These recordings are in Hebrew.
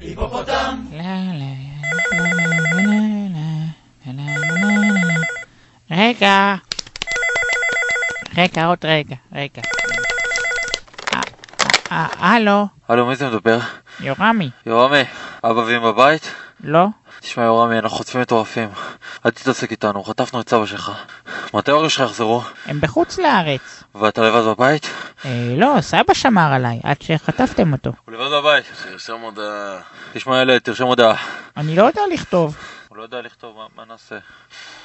היפופוטם! רגע, רגע, עוד רגע, רגע. אה, אה, אה, הלו, הלו, מי זה מדבר? יורמי, יורמי, אבא ואמא בבית? לא? תשמע יורמי, אנחנו חוטפים מטורפים. אל תתעסק איתנו, חטפנו את סבא שלך. מתי ההורים שלך יחזרו? הם בחוץ לארץ. ואתה לבד בבית? אה, לא, סבא שמר עליי, עד שחטפתם אותו. הוא לבד בבית. תרשום הודעה. תשמע ילד, תרשם הודעה. אני לא יודע לכתוב. הוא לא יודע לכתוב, מה- מה נעשה?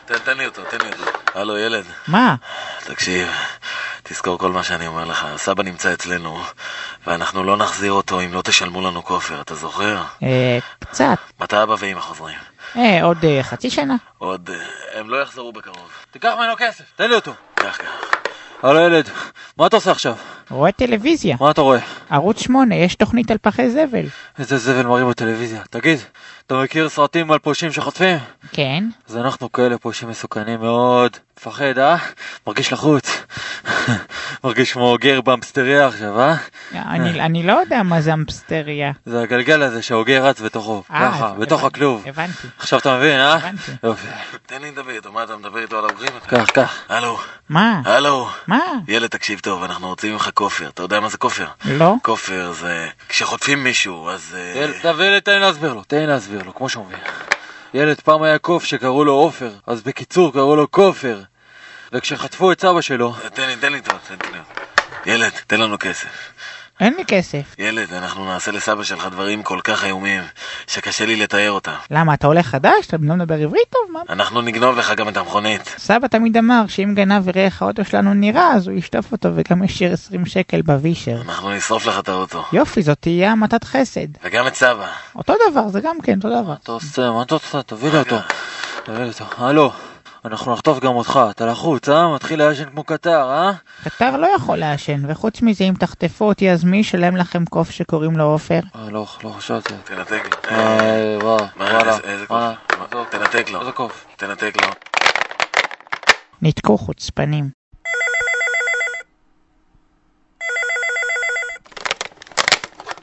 תן, תן לי אותו, תן לי אותו. הלו, ילד. מה? תקשיב, תזכור כל מה שאני אומר לך. סבא נמצא אצלנו, ואנחנו לא נחזיר אותו אם לא תשלמו לנו כופר, אתה זוכר? אה, קצת. מתי אבא ואמא חוזרים? אה, עוד אה, חצי שנה? עוד... אה, הם לא יחזרו בקרוב. תיקח ממנו כסף, תן לי אותו. קח, קח. הלו ילד, מה אתה עושה עכשיו? רואה טלוויזיה. מה אתה רואה? ערוץ 8, יש תוכנית על פחי זבל. איזה זבל מראים בטלוויזיה. תגיד, אתה מכיר סרטים על פולשים שחוטפים? כן? אז אנחנו כאלה פולשים מסוכנים מאוד. מפחד, אה? מרגיש לחוץ. מרגיש כמו גר באמפסטריה עכשיו, אה? אני אני לא יודע מה זה אמפסטריה. זה הגלגל הזה שההוגה רץ בתוכו, אה, ככה, הבנ- בתוך הכלוב. הבנתי, עכשיו אתה מבין, אה? הבנתי. יופי. תן לי לדבר איתו, מה אתה מדבר איתו על האורחים? קח, קח. הלו, מה? הלו. מה? ילד, תקשיב טוב, אנחנו רוצים ממך כופר. אתה יודע מה זה כופר? לא? כופר זה... כשחוטפים מישהו, אז... אה, ילד, תן לי להסביר לו, תן לי להסביר לו, כמו שהוא מבין. ילד, פעם היה קוף שקראו לו עופר, אז בקיצור קראו לו כופר. וכשחטפו את סבא שלו, תן לי, תן לי אותו, תן לי אותו. ילד, תן לנו כסף. אין לי כסף. ילד, אנחנו נעשה לסבא שלך דברים כל כך איומים, שקשה לי לתאר אותם. למה, אתה עולה חדש? אתה לא מדבר עברית טוב? מה? אנחנו נגנוב לך גם את המכונית. סבא תמיד אמר שאם גנב יראה איך האוטו שלנו נראה, אז הוא ישטוף אותו וגם ישאיר 20 שקל בווישר. אנחנו נשרוף לך את האוטו. יופי, זאת תהיה המתת חסד. וגם את סבא. אותו דבר, זה גם כן, אותו דבר. מה אתה עושה? מה אתה עושה? תביא לי אותו. תביא לי אותו. הלו, אנחנו נחטוף גם אותך, אתה לחוץ, אה? מתחיל לעשן כמו קטר, אה? קטר לא יכול לעשן, וחוץ מזה, אם תחטפו אותי, אז מי ישלם לכם קוף שקוראים לו עופר? אה, לא, לא חשבתי. תנתק לו. אה, וואו, מה, וואלה. איזה-. קוף? תנתק לו. איזה קוף? תנתק לו. ניתקו חוצפנים.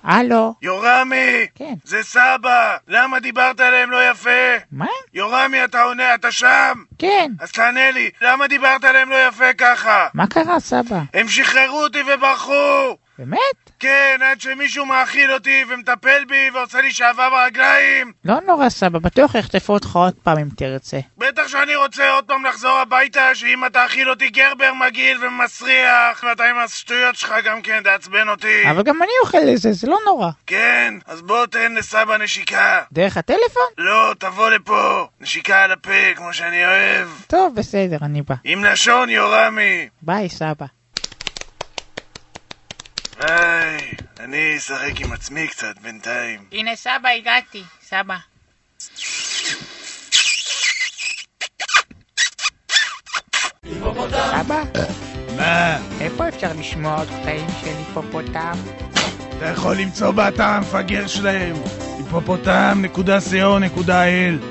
הלו? יורמי! כן. זה סבא! למה דיברת עליהם לא יפה? מה? יורמי, אתה עונה, אתה שם? כן. אז תענה לי, למה דיברת עליהם לא יפה ככה? מה קרה, סבא? הם שחררו אותי וברחו! באמת? כן, עד שמישהו מאכיל אותי ומטפל בי ועושה לי שעווה ברגליים! לא נורא, סבא, בטוח יחטפו אותך עוד פעם אם תרצה. בטח שאני רוצה עוד פעם לחזור הביתה, שאמא תאכיל אותי גרבר מגעיל ומסריח, ואתה עם השטויות שלך גם כן תעצבן אותי. אבל גם אני אוכל את זה, זה לא נורא. כן, אז בוא תן לסבא נשיקה. דרך הטלפון? לא, תבוא לפה. נשיקה על הפה, כמו שאני אוהב. טוב, בסדר, אני בא. עם לשון, יורמי. ביי, סבא. היי, אני אשחק עם עצמי קצת בינתיים. הנה, סבא, הגעתי. סבא. סבא, מה? איפה אפשר לשמוע עוד קטעים של היפופוטם? אתה יכול למצוא באתר המפגר שלהם, היפופוטם.co.il